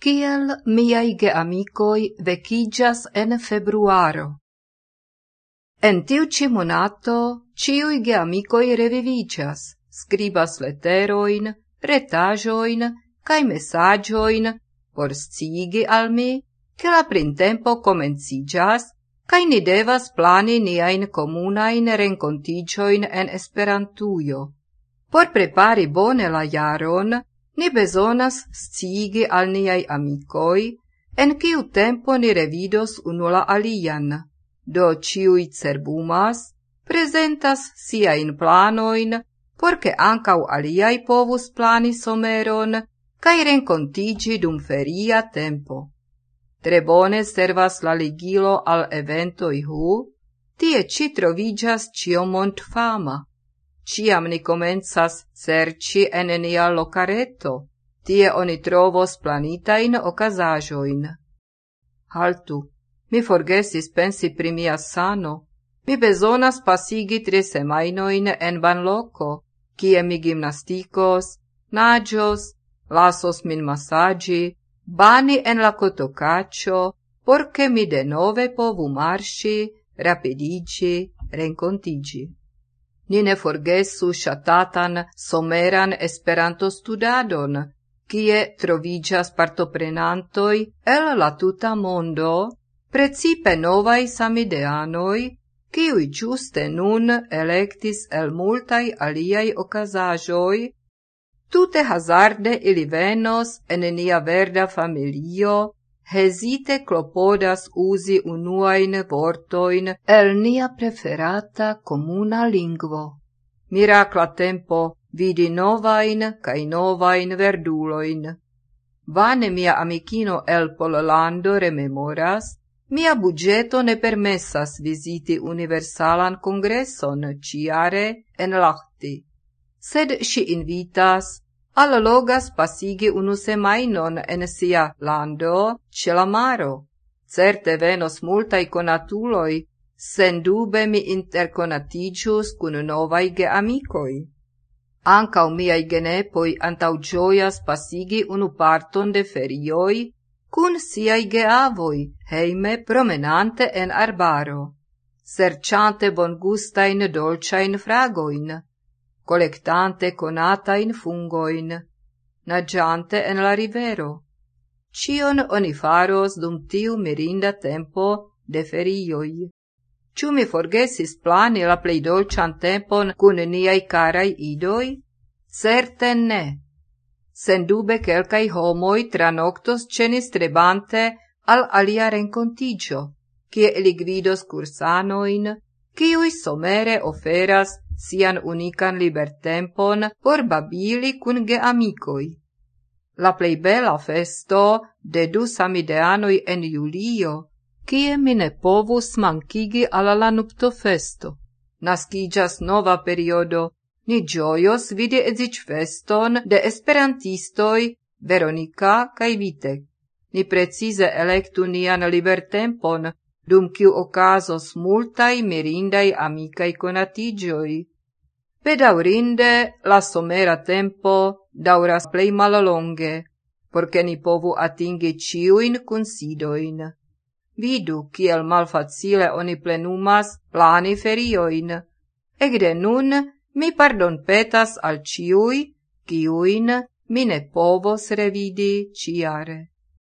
Kiel miai geamicoi vecigas en februaro. En tiu ci monato, ciui geamicoi revivicias, scribas leteroin, retajoin, cae messagioin, por sciigi al mi, che la printempo comencigas, cae ni devas plani niain comunain rencontigioin en esperantuio. Por prepari bone la jaron, ni besonas sciigi al niai amicoi en ciu tempo ni revidos unula alian, do ciui cerbumas, presentas sia in planoin, porce ancau aliai povus plani someron, cae rencontigi dum feria tempo. Tre bone servas la ligilo al eventoi hu, tie ci trovigas cio mont fama ciam ni comenzas serci en nia locareto. Tie oni trovos planitain ocasajoin. Haltu, mi forgesis pensi pri mia sano. Mi bezonas pasigi tre semainoin en banloco, kie mi gimnasticos, nagios, lasos min massagi, bani en la cotocaccio, porche mi de nove povu marci, rapidigi, rencontigi ni ne forgesu shatatan someran Esperanto studadon, kie trovigas partoprenantoi el la tuta mondo, precipe novaj samideanoj, kiui giuste nun electis el multaj aliaj ocasajoi, tute hazarde ili venos en nia verda familio, hesite clopodas usi unuain vortoin el nia preferata comuna lingvo. Miracla tempo vidi novain cae novain verduloin. Vane mia amicino el Pollando rememoras, mia budgeto ne permessas visiti universalan congresson ciare en Lahti, sed si invitas allogas pasigi unu semainon en sia lando ce la maro. Certe venos multai conatuloi, sen dube mi interconatigius cun novai ge amicoi. Ancau miai genepoi antau gioias pasigi unu parton de ferioi, cun siai geavoi, heime promenante en arbaro, serciante bongustain dolciain fragoin, collectante conatain fungoin, nagiante en la rivero. Cion oni faros dum tiu mirinda tempo de ferioi. Ciu mi forgesis plani la plei dolcian tempon cun niai carai idoi? Certe ne. Sendube quelcai homoi tra noctos cenis trebante al alia rencontigio, cie eligvidos cursanoin, ciui somere oferas sian unican libertempon por babili cun geamicoi. La plei bela festo de du samideanoi en Julio, kie mine povus mancigi ala la nuptofesto. Nascigas nova periodo, ni gioios vidi ezic feston de esperantistoi Veronica cae Vitek. Ni precize electu nian libertempon, dum kiu ocasos multai mirindai amicai conatigioi. Bedaurinde la somera tempo dauras plei malalonge, porce ni povu atingi ciuin considoin. Vidu kiel malfacile oni plenumas plani ferioin. Egde nun mi pardon petas al ciui, ciuin mi ne povos revidi ciare.